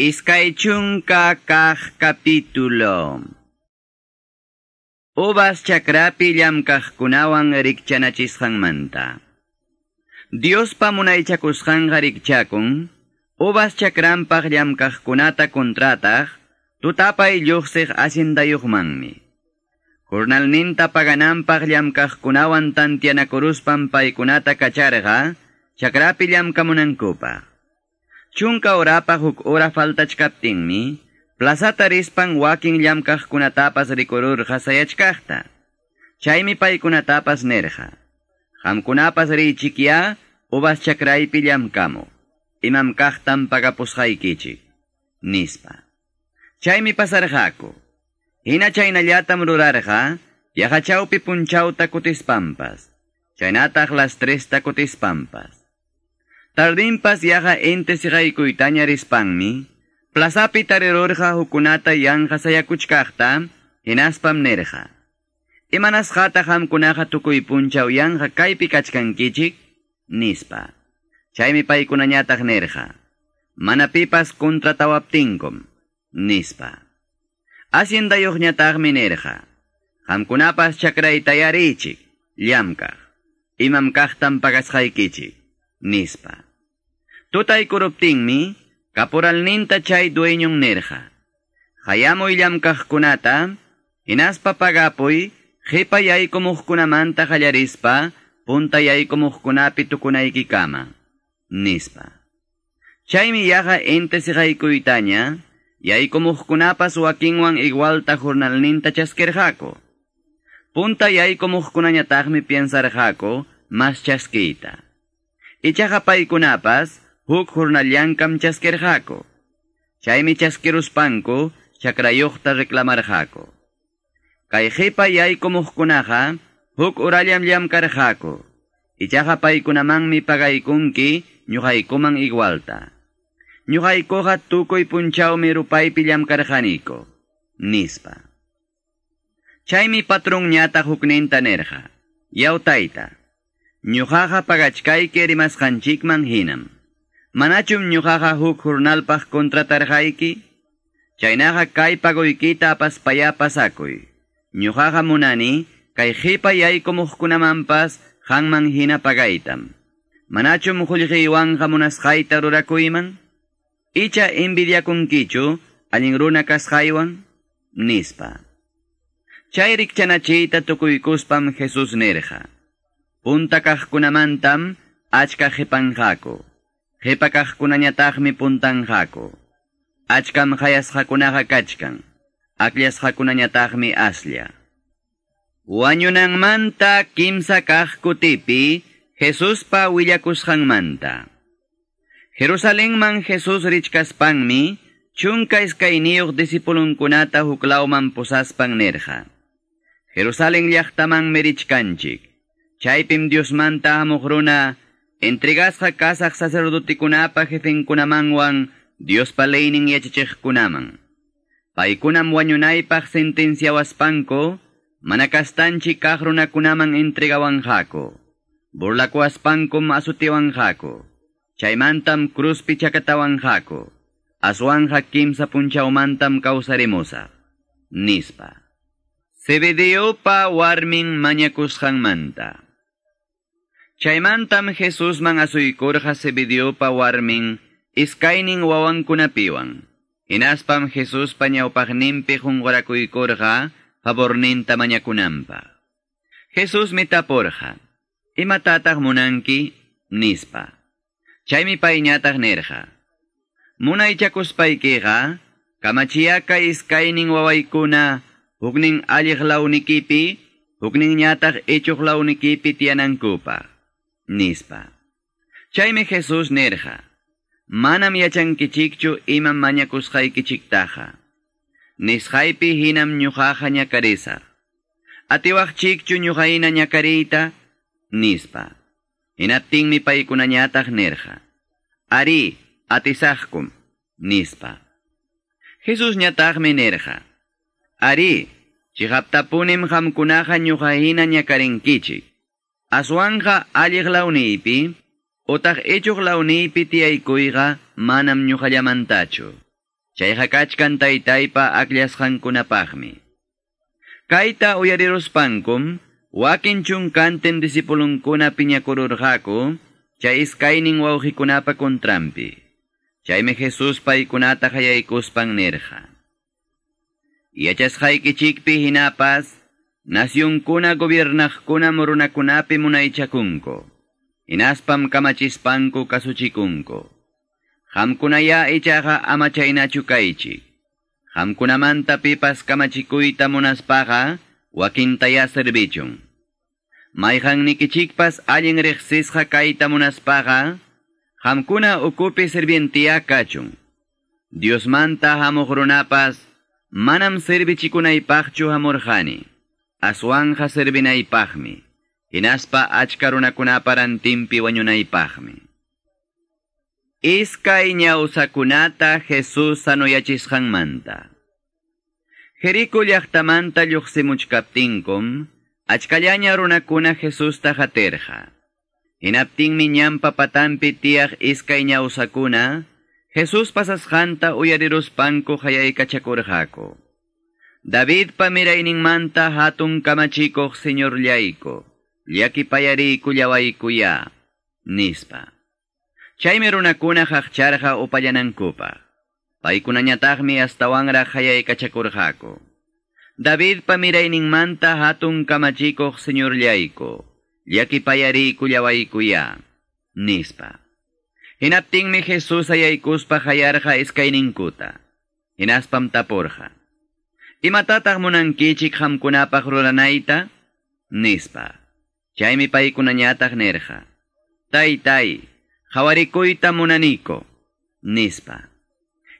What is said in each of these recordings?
Iskaychunka kah kapitulo. Ubas chakrapi llamkaqkunawan rikchanachisqanmanta. Dios pamunaychakusqanqa rikchakun, ubas chakranpaq llamkaqkunata kontrataq, tutapay lluqsiq asindayuqmanmi. Kurnalninta pagananpaq llamkaqkunawan tantianakuruspan paykunata kacharqa, chakrapi llamkamunankupaq. Chunka orapa huk ora faltachkaptinmi, plazata rispan wakin llamkaqkunatapas rikururqa sayachkaqta. Chaymi paykunatapas nerja. Hamkunapas richikia, ubas chakraypi llamkamu. Imam kaqtan pagapusqaykichik. Nispa. Chaymi pasarqaku. Hina chaynallatam rurarqa, yahachawpi punchawta kutispampas. Chaynataq las tresta kutispampas. Tardimpas yaha ente siqaykuytaña rispanmi, plazapi tarirurqa hukunata yanqa sayakuchkaqta, hinaspam nerqa. Imanasqata hamkunaqa tukuy punchaw yanqa kaypi kachkankichik, nispa. Chaymi paykunañataq nerqa. Mana pipas kontratawaptinkum, nispa. Haciendayuqñataqmi nerqa. Hamkunapas chakraytayarichik, llamkaq. Imam kaqtan pagasqaykichik nispa. Tutay kuruptingmi, kaporalninta chay dueñong nerja. Hayamoy llamkaqkunata, hinaspa pagapoy, qipa yaykumujkunamanta qallarispa, punta yaykumujkunapi tukunaykikama, nispa. Chaymi yaqa ente siqaykuytaña, yaykumujkunapas wakinwan igualta jornalninta chaskerjako. Punta yaykumujkunañataqmi piensarjako, mas chaskita. Ichaqa paykunapas huk jornallankam chaskerjako. Chaymi chaskeruspanku chakrayuqta reklamarjako. Kay qipa yaykumuqkunaqa huk urallam llamkarjako. Ichaqa paykunamanmi pagaykunki ñuqaykuman igualta. Ñuqaykuqa tukuy punchawmi rupaypi llamkarjaniko. Nispa. Chaymi patron ñata hukninta nerja. Yautayta. Ñuqaqa pagachkayki rimasqanchikman hinam. Manachum ñuqaqa huk jurnalpaq kontratarqayki? Chaynaqa kay pagoykita apaspaya pasakuy. Ñuqaqa munani kay qipa yaykumuqkunamanpas hanman hina pagaytam. Manachum qullqiwanqa munasqayta rurakuyman? Icha envidiakunkichu allin runa kasqaywan? Nispa. Chay rikchanachiyta tukuykuspam Jesus nerja. Punta kaqkunamantam achka qipanqaku. Qipa kaqkunañataqmi puntanqaku. Achkam hayasqakunaqa kachkan. Akllashqakunañataqmi aslla. Wañunanmanta kimsa kaq kutipi Jesuspa willakusqanmanta. Jerusalenman Jesus richkaspanmi chunka iskayniyuq disipulunkunata huklawman pusaspan nerja. Jerusalem llaqtaman merichkanchik. Chaypim Diosmanta hamuqruna entregasqa kasaq sacerdotikunapa jefenkunamanwan Diospa leynin yachachiqkunaman. Paykunam wañunaypaq sentenciawaspanku, manakastanchi kaq runakunaman entregawanjako. Burlakuaspankum asutiwanjako. Chaymantam cruzpi chakatawanjako. Aswanja kimsa punchawmantam kawsarimusa. Nispa. Zebedeo warmin mañakusqanmanta. Chaymantam Jesusman asuykurqa Zebediopa warmin iskaynin wawankunapiwan. Hinaspam Jesuspa ñawpaqninpi qunqurakuykurqa favorninta mañakunanpa. Jesus mitapurqa. Imatataq munanki? Nispa. Chaymi payñataq nerqa. Munaychakuspaykiqa, kamachiyaka iskaynin wawaykuna huknin alliqlawnikipi, huknin ñataq ichuqlawnikipi tiyanankupaq. Nispa. Chaymi Jesus nerja. Manam yachankichikchu imam mañakusqaykichiktaqa. Nisqaypi hinam ñuqaqa ñakarisaq. Atiwaqchikchu ñuqayna ñakariyta? Nispa. Hinaptinmi paykunañataq nerja. Ari, atisaqkum. Nispa. Jesus ñataqmi nerja. Ari, chihaptapunim hamkunaqa ñuqahina ñakarinkichik. Aswanja alliqlawniypi, utaq ichuqlawniypi tiyaykuyqa manam ñuqallamantachu. Chayqa kachkan taytaypa akllashqankunapaqmi. Kayta uyariruspankum, wakin chunkanten disipulunkuna piñakururqaku, chay iskaynin wawqikunapa kontrampi. Chaymi Jesus paykunata hayaykuspan nirqa. Yachasqaykichikpi hinapas, nasyunkuna gobiernaqkuna murunakunapi munaychakunko. Inaspam kamachispanku kasuchikunko. Hamkunaya ichaqa ama chaynachu kaychik. Hamkunamanta pipas kamachikuyta munaspaqa, wakintaya servichun. Mayhan nikichikpas allin riqsisqa kayta munaspaqa, hamkuna ukupi sirvientiya kachun. Diosmanta hamuq runapas, manam servichikunaypaqchu hamurjani. Aswanja servinaypaqmi. Hinaspa achka runakunaparantimpi wañunaypaqmi. Iskay ñawsakunata Jesus sanoyachisqanmanta. Jerico llaqtamanta lluqsimuchkaptinkum, achkallaña runakuna Jesusta haterja. Hinaptinmi ñampa patampi tiyaq iskay ñawsakuna, Jesus pasasqanta uyariruspanku hayaykachakurqaku. David pamiraininmanta hatun kamachikoh señor llaiko, llakipayariku llawaikuya, nispa. Chaymi runakuna haqcharqa upallanankupaq. Paykunañataqmi astawanra hayaykachakurqaku. David pamiraininmanta hatun kamachikoh señor llaiko, llakipayariku llawaikuya, nispa. Hinaptinmi Jesús ayaykuspa hayarqa iskayninkuta, hinaspam taporja. Imatataq munankichik hamkunapaq ruranayta? Nispa. Chaymi paykunañataq nerqa. Tay, tay, hawarikuyta munaniko, nispa.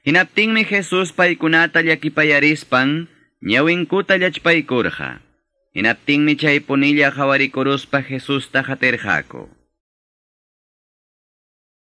Hinaptingmi Jesus paykunata llakipayarispan, ñawinkuta llachpaykurqa. Hinaptingmi chay punilla hawarikuruspa Jesusta haterjako.